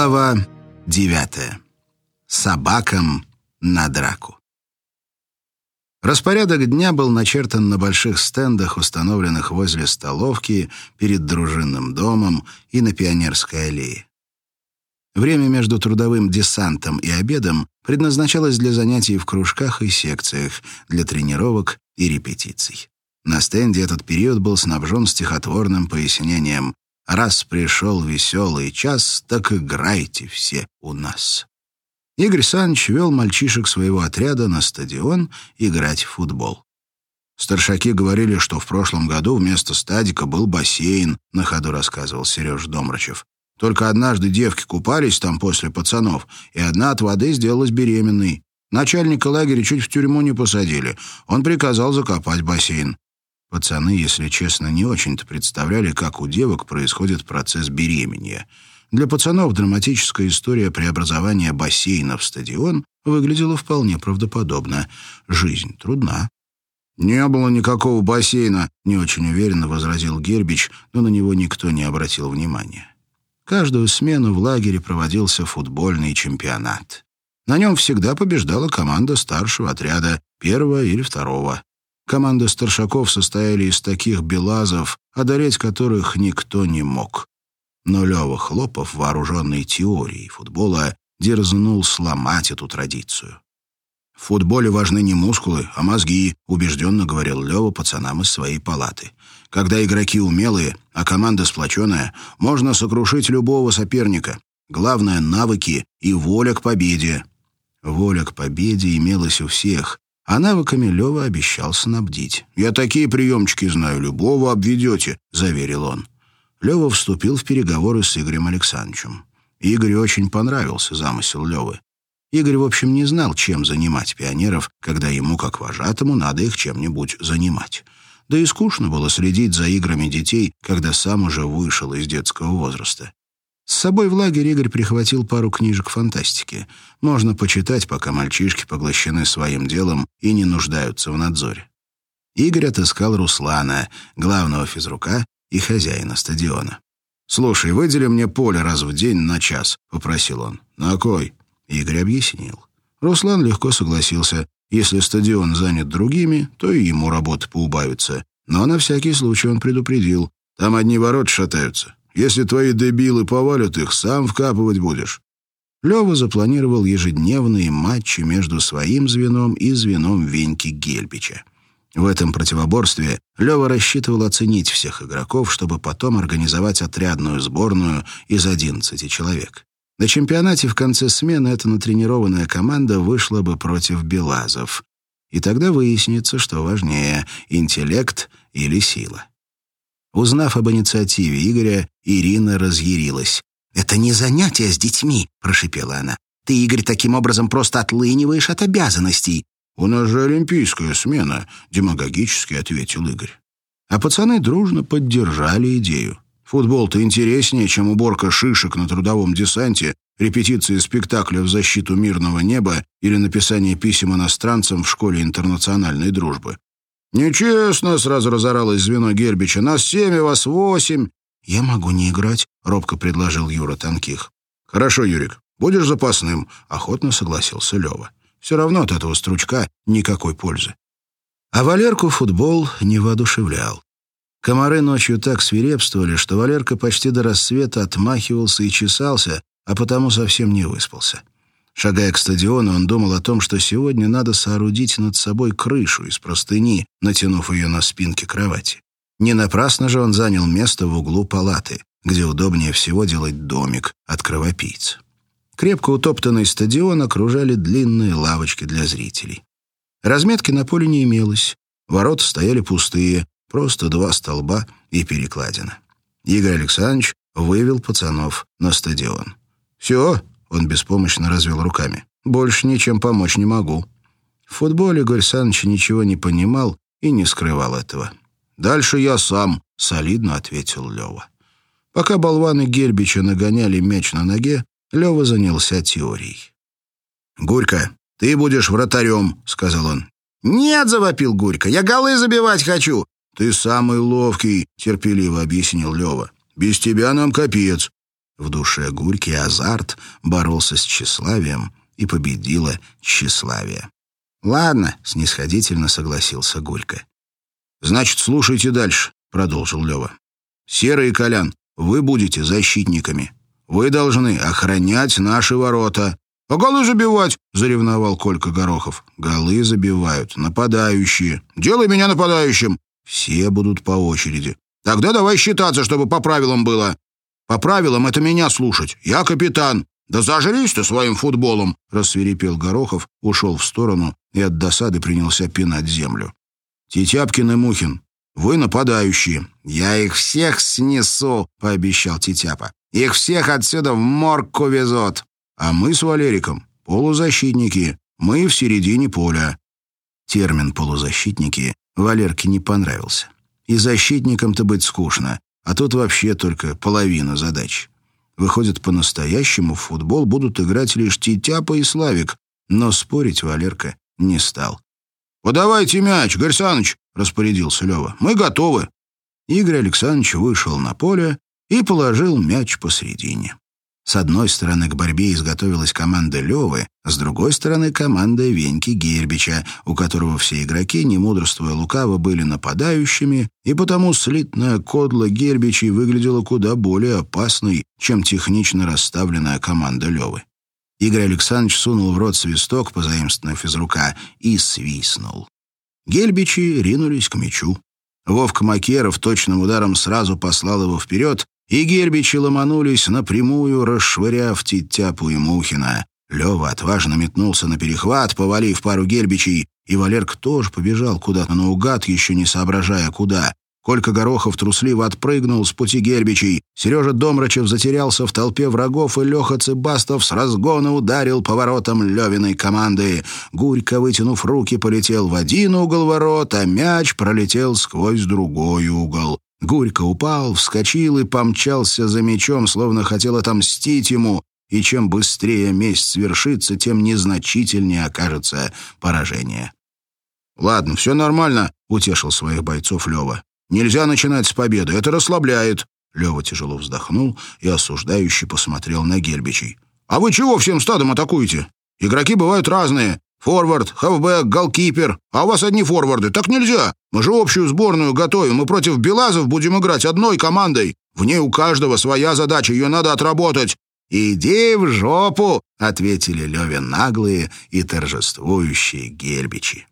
Глава девятая. Собакам на драку. Распорядок дня был начертан на больших стендах, установленных возле столовки, перед дружинным домом и на Пионерской аллее. Время между трудовым десантом и обедом предназначалось для занятий в кружках и секциях, для тренировок и репетиций. На стенде этот период был снабжен стихотворным пояснением «Раз пришел веселый час, так играйте все у нас». Игорь Саныч вел мальчишек своего отряда на стадион играть в футбол. Старшаки говорили, что в прошлом году вместо стадика был бассейн, на ходу рассказывал Сереж Домрачев. Только однажды девки купались там после пацанов, и одна от воды сделалась беременной. Начальника лагеря чуть в тюрьму не посадили. Он приказал закопать бассейн. Пацаны, если честно, не очень-то представляли, как у девок происходит процесс беременения. Для пацанов драматическая история преобразования бассейна в стадион выглядела вполне правдоподобно. Жизнь трудна. «Не было никакого бассейна», — не очень уверенно возразил Гербич, но на него никто не обратил внимания. Каждую смену в лагере проводился футбольный чемпионат. На нем всегда побеждала команда старшего отряда, первого или второго. Команда старшаков состояли из таких белазов, одолеть которых никто не мог. Но Лёва Хлопов, вооруженный теорией футбола, дерзнул сломать эту традицию. «В футболе важны не мускулы, а мозги», — убежденно говорил Лёва пацанам из своей палаты. «Когда игроки умелые, а команда сплоченная, можно сокрушить любого соперника. Главное — навыки и воля к победе». Воля к победе имелась у всех, а навыками Лева обещал снабдить. «Я такие приемчики знаю, любого обведете», — заверил он. Лева вступил в переговоры с Игорем Александровичем. Игорю очень понравился замысел Левы. Игорь, в общем, не знал, чем занимать пионеров, когда ему, как вожатому, надо их чем-нибудь занимать. Да и скучно было следить за играми детей, когда сам уже вышел из детского возраста. С собой в лагерь Игорь прихватил пару книжек фантастики. Можно почитать, пока мальчишки поглощены своим делом и не нуждаются в надзоре. Игорь отыскал Руслана, главного физрука и хозяина стадиона. «Слушай, выдели мне поле раз в день на час», — попросил он. «На кой?» Игорь объяснил. Руслан легко согласился. Если стадион занят другими, то и ему работы поубавится. Но на всякий случай он предупредил. «Там одни ворота шатаются. Если твои дебилы повалят их, сам вкапывать будешь». Лёва запланировал ежедневные матчи между своим звеном и звеном Веньки Гельбича. В этом противоборстве Лёва рассчитывал оценить всех игроков, чтобы потом организовать отрядную сборную из 11 человек. На чемпионате в конце смены эта натренированная команда вышла бы против Белазов. И тогда выяснится, что важнее — интеллект или сила. Узнав об инициативе Игоря, Ирина разъярилась. «Это не занятие с детьми», — прошипела она. «Ты, Игорь, таким образом просто отлыниваешь от обязанностей». «У нас же олимпийская смена», — демагогически ответил Игорь. А пацаны дружно поддержали идею. Футбол-то интереснее, чем уборка шишек на трудовом десанте, репетиции спектакля в защиту мирного неба или написание писем иностранцам в школе интернациональной дружбы. «Нечестно!» — сразу разоралось звено Гербича. «Нас семь, и вас восемь!» «Я могу не играть», — робко предложил Юра Танких. «Хорошо, Юрик, будешь запасным», — охотно согласился Лева. «Все равно от этого стручка никакой пользы». А Валерку футбол не воодушевлял. Комары ночью так свирепствовали, что Валерка почти до рассвета отмахивался и чесался, а потому совсем не выспался. Шагая к стадиону, он думал о том, что сегодня надо соорудить над собой крышу из простыни, натянув ее на спинке кровати. Не напрасно же он занял место в углу палаты, где удобнее всего делать домик от кровопийц. Крепко утоптанный стадион окружали длинные лавочки для зрителей. Разметки на поле не имелось. Ворота стояли пустые, просто два столба и перекладина. Игорь Александрович вывел пацанов на стадион. «Все, он беспомощно развел руками. «Больше ничем помочь не могу». В футболе Игорь Саныч ничего не понимал и не скрывал этого. «Дальше я сам», — солидно ответил Лева. Пока болваны Гельбича нагоняли мяч на ноге, Лева занялся теорией. «Гурька, ты будешь вратарем», — сказал он. «Нет», — завопил Гурька, — «я голы забивать хочу». «Ты самый ловкий», — терпеливо объяснил Лева. «Без тебя нам капец. В душе Гурьки азарт боролся с тщеславием, и победило тщеславие. «Ладно», — снисходительно согласился Гурька. «Значит, слушайте дальше», — продолжил Лева. «Серый и Колян, вы будете защитниками. Вы должны охранять наши ворота». «А голы забивать?» — заревновал Колька Горохов. «Голы забивают нападающие. Делай меня нападающим!» «Все будут по очереди. Тогда давай считаться, чтобы по правилам было. По правилам это меня слушать. Я капитан. Да зажрись ты своим футболом, рассверепел Горохов, ушел в сторону и от досады принялся пинать землю. Тетяпкин и Мухин, вы нападающие. Я их всех снесу, пообещал Тетяпа. Их всех отсюда в морг увезут. А мы с Валериком полузащитники. Мы в середине поля. Термин «полузащитники» Валерке не понравился. И защитником-то быть скучно, а тут вообще только половина задач. Выходит, по-настоящему в футбол будут играть лишь Титяпа и Славик, но спорить Валерка не стал. «Подавайте мяч, Игорь Саныч!» — распорядился Лева. «Мы готовы!» Игорь Александрович вышел на поле и положил мяч посредине. С одной стороны к борьбе изготовилась команда Левы, с другой стороны команда Веньки Гербича, у которого все игроки, не мудрствуя лукаво, были нападающими, и потому слитная кодла Гербичей выглядела куда более опасной, чем технично расставленная команда Левы. Игорь Александрович сунул в рот свисток, позаимствованный физрука, и свистнул. Гельбичи ринулись к мячу. Вовка Макеров точным ударом сразу послал его вперед, и гербичи ломанулись напрямую, расшвыряв Титтяпу и Мухина. Лева отважно метнулся на перехват, повалив пару гербичей, и Валерк тоже побежал куда-то наугад, еще не соображая куда. Колька Горохов трусливо отпрыгнул с пути гербичей. Сережа Домрачев затерялся в толпе врагов, и Леха Цыбастов с разгона ударил поворотом Левиной команды. Гурько, вытянув руки, полетел в один угол ворот, а мяч пролетел сквозь другой угол. Гурько упал, вскочил и помчался за мечом, словно хотел отомстить ему, и чем быстрее месть свершится, тем незначительнее окажется поражение. «Ладно, все нормально», — утешил своих бойцов Лева. «Нельзя начинать с победы, это расслабляет». Лева тяжело вздохнул и осуждающе посмотрел на Гербичей. «А вы чего всем стадом атакуете? Игроки бывают разные. Форвард, хавбэк, голкипер. А у вас одни форварды. Так нельзя. Мы же общую сборную готовим. Мы против Белазов будем играть одной командой. В ней у каждого своя задача. Ее надо отработать. «Иди в жопу!» — ответили Леве наглые и торжествующие гербичи.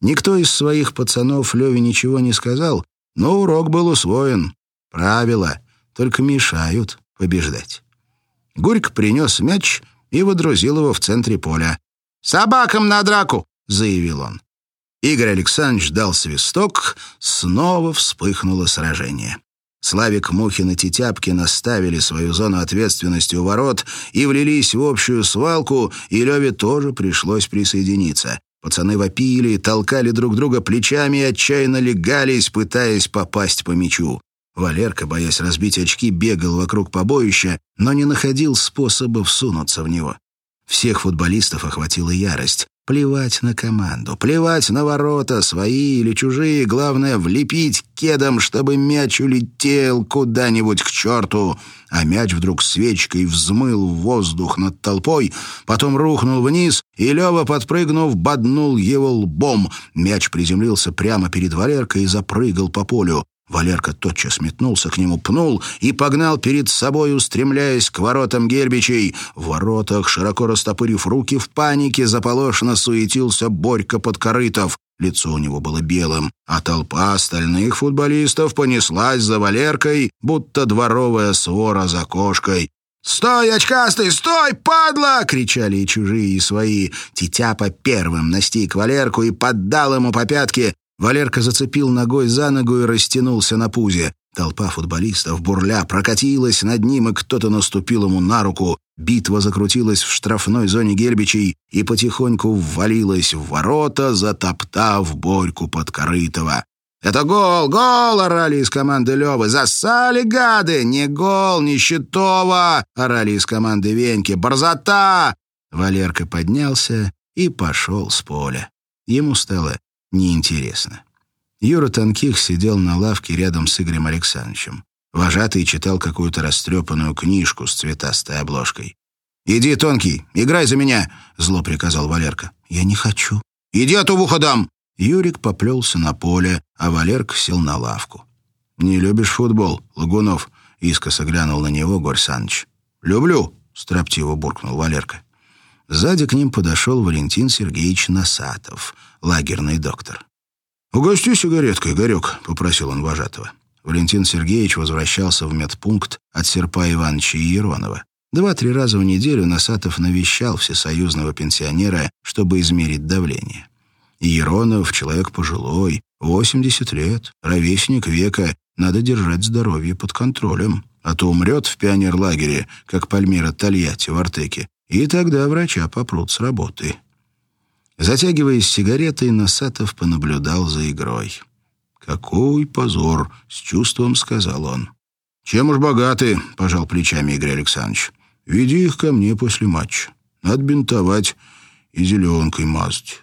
Никто из своих пацанов Леве ничего не сказал, но урок был усвоен. Правила только мешают побеждать. Гурько принес мяч и водрузил его в центре поля. «Собакам на драку!» — заявил он. Игорь Александрович дал свисток, снова вспыхнуло сражение. Славик Мухин и Тетяпкин оставили свою зону ответственности у ворот и влились в общую свалку, и Леве тоже пришлось присоединиться. Пацаны вопили, толкали друг друга плечами и отчаянно легались, пытаясь попасть по мячу. Валерка, боясь разбить очки, бегал вокруг побоища, но не находил способа всунуться в него. Всех футболистов охватила ярость. Плевать на команду, плевать на ворота, свои или чужие, главное — влепить кедом, чтобы мяч улетел куда-нибудь к черту. А мяч вдруг свечкой взмыл в воздух над толпой, потом рухнул вниз, и Лева, подпрыгнув, боднул его лбом. Мяч приземлился прямо перед Валеркой и запрыгал по полю. Валерка тотчас метнулся к нему, пнул и погнал перед собой, устремляясь к воротам Гербичей. В воротах, широко растопырив руки в панике, заполошно суетился Борька Подкорытов. Лицо у него было белым, а толпа остальных футболистов понеслась за Валеркой, будто дворовая свора за кошкой. «Стой, очкастый, стой, падла!» — кричали и чужие, и свои. Тетяпа первым настиг Валерку и поддал ему по пятке, Валерка зацепил ногой за ногу и растянулся на пузе. Толпа футболистов, бурля, прокатилась над ним, и кто-то наступил ему на руку. Битва закрутилась в штрафной зоне Гербичей и потихоньку ввалилась в ворота, затоптав Борьку Подкорытова. «Это гол! Гол!» — орали из команды Левы. «Засали, гады! Не гол, не Щитова!» — орали из команды Веньки. «Борзота!» Валерка поднялся и пошел с поля. Ему стало неинтересно. Юра Танких сидел на лавке рядом с Игорем Александровичем. Вожатый читал какую-то растрепанную книжку с цветастой обложкой. «Иди, тонкий, играй за меня!» — зло приказал Валерка. «Я не хочу». «Иди, а то в ухо дам!» Юрик поплелся на поле, а Валерка сел на лавку. «Не любишь футбол, Лагунов?» — искоса глянул на него Горь Саныч. «Люблю!» — строптиво буркнул Валерка. Сзади к ним подошел Валентин Сергеевич Насатов, лагерный доктор. «Угости сигареткой, Игорек», — попросил он вожатого. Валентин Сергеевич возвращался в медпункт от Серпа Ивановича Еронова. Два-три раза в неделю Насатов навещал всесоюзного пенсионера, чтобы измерить давление. Еронов — человек пожилой, 80 лет, ровесник века, надо держать здоровье под контролем, а то умрет в пионерлагере, как Пальмира Тольятти в Артеке, и тогда врача попрут с работы. Затягиваясь сигаретой, Носатов понаблюдал за игрой. «Какой позор!» — с чувством сказал он. «Чем уж богаты!» — пожал плечами Игорь Александрович. «Веди их ко мне после матча. Надо бинтовать и зеленкой мазать».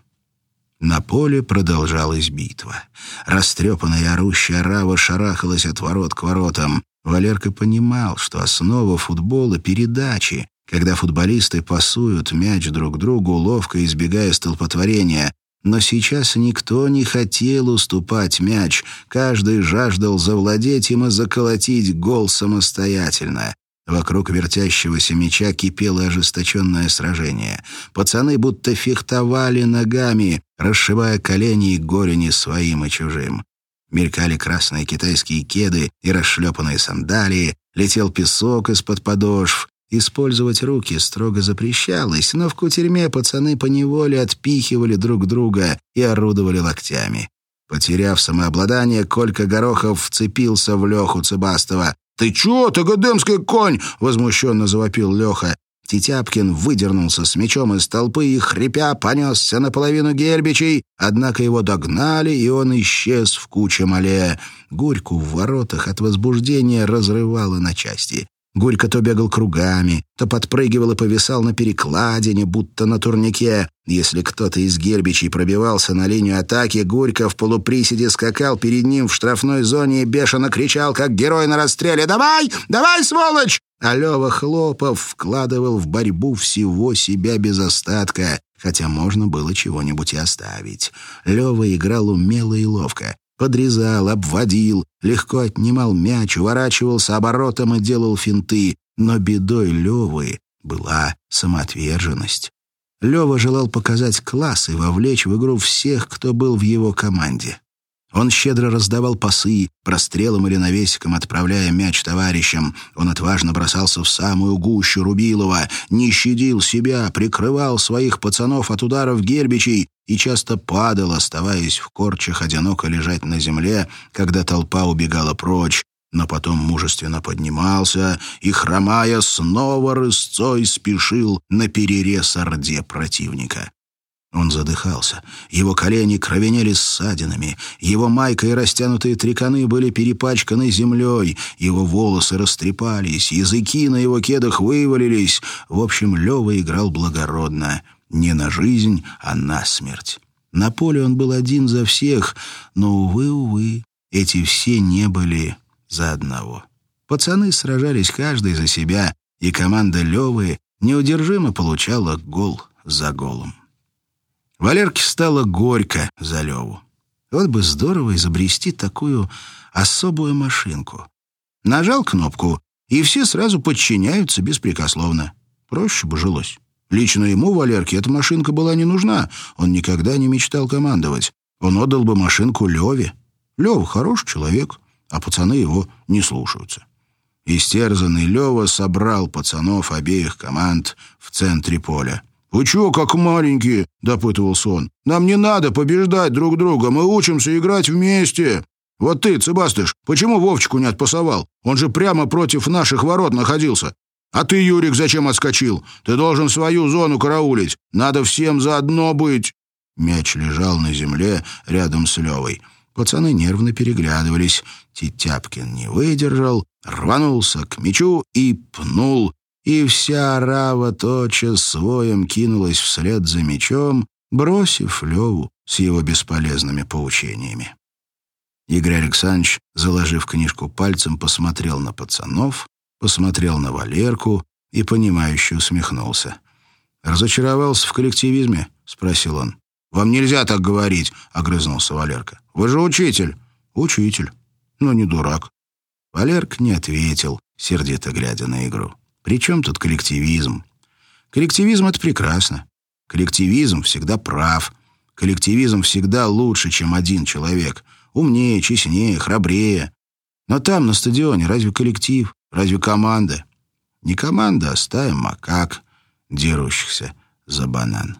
На поле продолжалась битва. Растрепанная орущая рава шарахалась от ворот к воротам. Валерка понимал, что основа футбола — передачи, когда футболисты пасуют мяч друг другу, ловко избегая столпотворения. Но сейчас никто не хотел уступать мяч, каждый жаждал завладеть им и заколотить гол самостоятельно. Вокруг вертящегося мяча кипело ожесточенное сражение. Пацаны будто фехтовали ногами, расшибая колени и голени своим и чужим. Мелькали красные китайские кеды и расшлепанные сандалии, летел песок из-под подошв, Использовать руки строго запрещалось, но в кутерьме пацаны поневоле отпихивали друг друга и орудовали локтями. Потеряв самообладание, Колька Горохов вцепился в Леху Цыбастова. «Ты чё, тагадемский конь?» — возмущенно завопил Леха. Титяпкин выдернулся с мечом из толпы и, хрипя, понесся наполовину гельбичей, однако его догнали, и он исчез в куче мале. Гурьку в воротах от возбуждения разрывало на части. Гурько то бегал кругами, то подпрыгивал и повисал на перекладине, будто на турнике. Если кто-то из гербичей пробивался на линию атаки, Гурько в полуприседе скакал перед ним в штрафной зоне и бешено кричал, как герой на расстреле «Давай! Давай, сволочь!» А Лёва Хлопов вкладывал в борьбу всего себя без остатка, хотя можно было чего-нибудь и оставить. Лёва играл умело и ловко подрезал, обводил, легко отнимал мяч, уворачивался оборотом и делал финты. Но бедой Левы была самоотверженность. Лева желал показать класс и вовлечь в игру всех, кто был в его команде. Он щедро раздавал пасы, прострелом или навесиком отправляя мяч товарищам. Он отважно бросался в самую гущу Рубилова, не щадил себя, прикрывал своих пацанов от ударов гербичей и часто падал, оставаясь в корчах одиноко лежать на земле, когда толпа убегала прочь, но потом мужественно поднимался и, хромая, снова рысцой спешил на перерез орде противника. Он задыхался. Его колени кровенели ссадинами. Его майка и растянутые триконы были перепачканы землей. Его волосы растрепались. Языки на его кедах вывалились. В общем, Лева играл благородно. Не на жизнь, а на смерть. На поле он был один за всех, но, увы, увы, эти все не были за одного. Пацаны сражались каждый за себя, и команда Левы неудержимо получала гол за голом. Валерке стало горько за Леву. Вот бы здорово изобрести такую особую машинку. Нажал кнопку, и все сразу подчиняются беспрекословно. Проще бы жилось. Лично ему, Валерке, эта машинка была не нужна. Он никогда не мечтал командовать. Он отдал бы машинку Леве. Лева хороший человек, а пацаны его не слушаются. Истерзанный Лева собрал пацанов обеих команд в центре поля. «Вы чё, как маленькие?» — допытывался он. «Нам не надо побеждать друг друга, мы учимся играть вместе. Вот ты, Цыбастыш, почему Вовчику не отпасовал? Он же прямо против наших ворот находился. А ты, Юрик, зачем отскочил? Ты должен свою зону караулить. Надо всем заодно быть». Мяч лежал на земле рядом с Левой. Пацаны нервно переглядывались. Титяпкин не выдержал, рванулся к мячу и пнул и вся рава тотчас своем кинулась вслед за мечом, бросив Леву с его бесполезными поучениями. Игорь Александрович, заложив книжку пальцем, посмотрел на пацанов, посмотрел на Валерку и, понимающе усмехнулся. «Разочаровался в коллективизме?» — спросил он. «Вам нельзя так говорить», — огрызнулся Валерка. «Вы же учитель». «Учитель. Но не дурак». Валерк не ответил, сердито глядя на игру. «При чем тут коллективизм?» «Коллективизм — это прекрасно. Коллективизм всегда прав. Коллективизм всегда лучше, чем один человек. Умнее, честнее, храбрее. Но там, на стадионе, разве коллектив? Разве команда? Не команда, а стая макак, дерущихся за банан.